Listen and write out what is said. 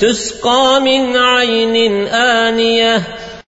تسقى من عين آنية